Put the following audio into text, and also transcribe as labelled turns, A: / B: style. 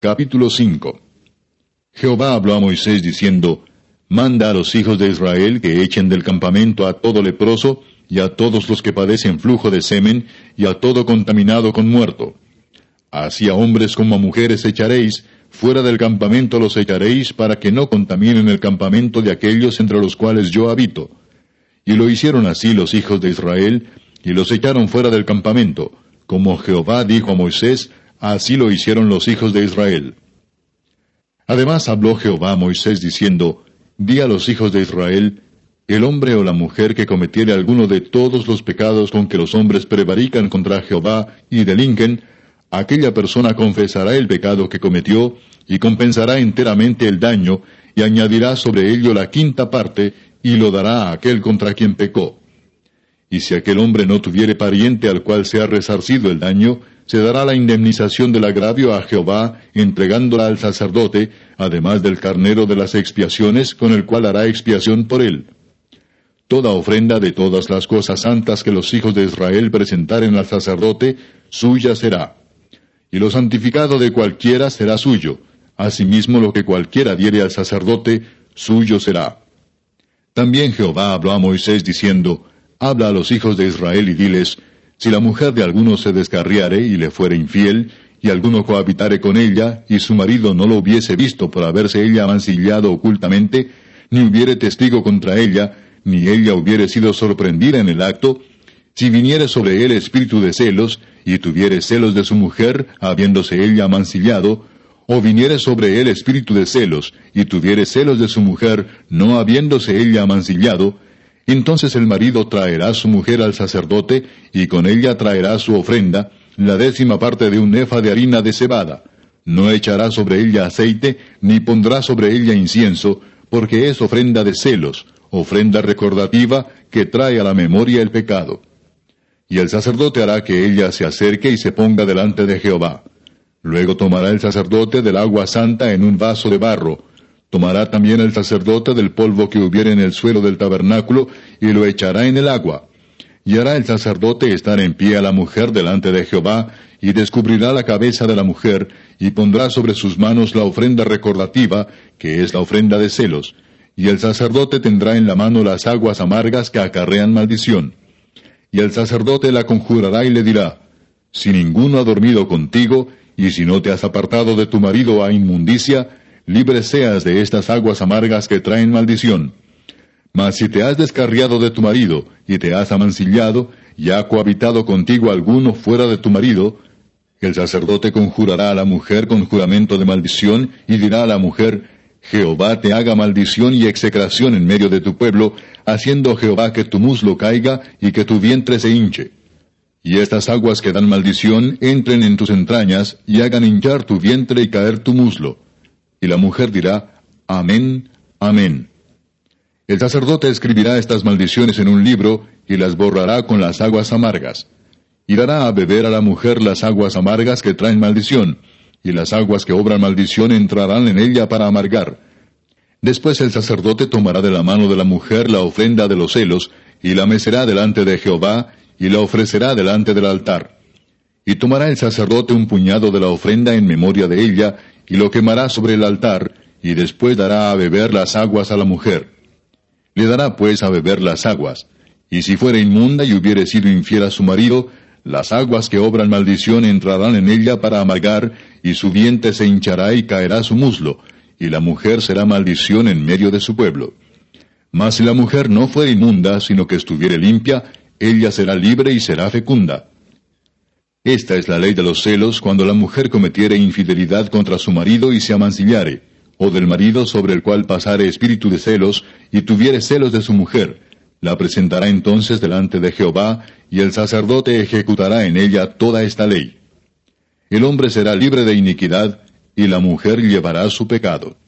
A: Capítulo 5 Jehová habló a Moisés diciendo, Manda a los hijos de Israel que echen del campamento a todo leproso, y a todos los que padecen flujo de semen, y a todo contaminado con muerto. Así a hombres como a mujeres echaréis, fuera del campamento los echaréis, para que no contaminen el campamento de aquellos entre los cuales yo habito. Y lo hicieron así los hijos de Israel, y los echaron fuera del campamento, como Jehová dijo a Moisés, Así lo hicieron los hijos de Israel. Además habló Jehová a Moisés diciendo, Di a los hijos de Israel, el hombre o la mujer que cometiere alguno de todos los pecados con que los hombres prevarican contra Jehová y delinquen, aquella persona confesará el pecado que cometió y compensará enteramente el daño y añadirá sobre ello la quinta parte y lo dará a aquel contra quien pecó. Y si aquel hombre no tuviere pariente al cual se ha resarcido el daño, se dará la indemnización del agravio a Jehová, entregándola al sacerdote, además del carnero de las expiaciones, con el cual hará expiación por él. Toda ofrenda de todas las cosas santas que los hijos de Israel presentaren al sacerdote, suya será. Y lo santificado de cualquiera será suyo. Asimismo lo que cualquiera diere al sacerdote, suyo será. También Jehová habló a Moisés diciendo, Habla a los hijos de Israel y diles, Si la mujer de alguno se descarriare y le fuere infiel, y alguno cohabitare con ella, y su marido no lo hubiese visto por haberse ella amancillado ocultamente, ni hubiere testigo contra ella, ni ella hubiere sido sorprendida en el acto, si viniere sobre él espíritu de celos, y tuviere celos de su mujer, habiéndose ella amancillado, o viniere sobre él espíritu de celos, y tuviere celos de su mujer, no habiéndose ella amancillado, entonces el marido traerá su mujer al sacerdote, y con ella traerá su ofrenda, la décima parte de un efa de harina de cebada. No echará sobre ella aceite, ni pondrá sobre ella incienso, porque es ofrenda de celos, ofrenda recordativa que trae a la memoria el pecado. Y el sacerdote hará que ella se acerque y se ponga delante de Jehová. Luego tomará el sacerdote del agua santa en un vaso de barro, Tomará también el sacerdote del polvo que hubiere en el suelo del tabernáculo y lo echará en el agua. Y hará el sacerdote estar en pie a la mujer delante de Jehová, y descubrirá la cabeza de la mujer, y pondrá sobre sus manos la ofrenda recordativa, que es la ofrenda de celos. Y el sacerdote tendrá en la mano las aguas amargas que acarrean maldición. Y el sacerdote la conjurará y le dirá, Si ninguno ha dormido contigo, y si no te has apartado de tu marido a inmundicia, libre seas de estas aguas amargas que traen maldición. Mas si te has descarriado de tu marido, y te has amancillado, y ha cohabitado contigo alguno fuera de tu marido, el sacerdote conjurará a la mujer con juramento de maldición, y dirá a la mujer, Jehová te haga maldición y execración en medio de tu pueblo, haciendo Jehová que tu muslo caiga y que tu vientre se hinche. Y estas aguas que dan maldición entren en tus entrañas y hagan hinchar tu vientre y caer tu muslo. Y la mujer dirá, Amén, Amén. El sacerdote escribirá estas maldiciones en un libro y las borrará con las aguas amargas. Y dará a beber a la mujer las aguas amargas que traen maldición, y las aguas que obran maldición entrarán en ella para amargar. Después el sacerdote tomará de la mano de la mujer la ofrenda de los celos, y la mecerá delante de Jehová, y la ofrecerá delante del altar. Y tomará el sacerdote un puñado de la ofrenda en memoria de ella, y lo quemará sobre el altar, y después dará a beber las aguas a la mujer. Le dará pues a beber las aguas, y si fuere inmunda y hubiere sido infiel a su marido, las aguas que obran maldición entrarán en ella para amargar, y su vientre se hinchará y caerá su muslo, y la mujer será maldición en medio de su pueblo. Mas si la mujer no fuere inmunda, sino que estuviere limpia, ella será libre y será fecunda. Esta es la ley de los celos cuando la mujer cometiere infidelidad contra su marido y se amancillare, o del marido sobre el cual pasare espíritu de celos, y tuviere celos de su mujer. La presentará entonces delante de Jehová, y el sacerdote ejecutará en ella toda esta ley. El hombre será libre de iniquidad, y la mujer llevará su pecado.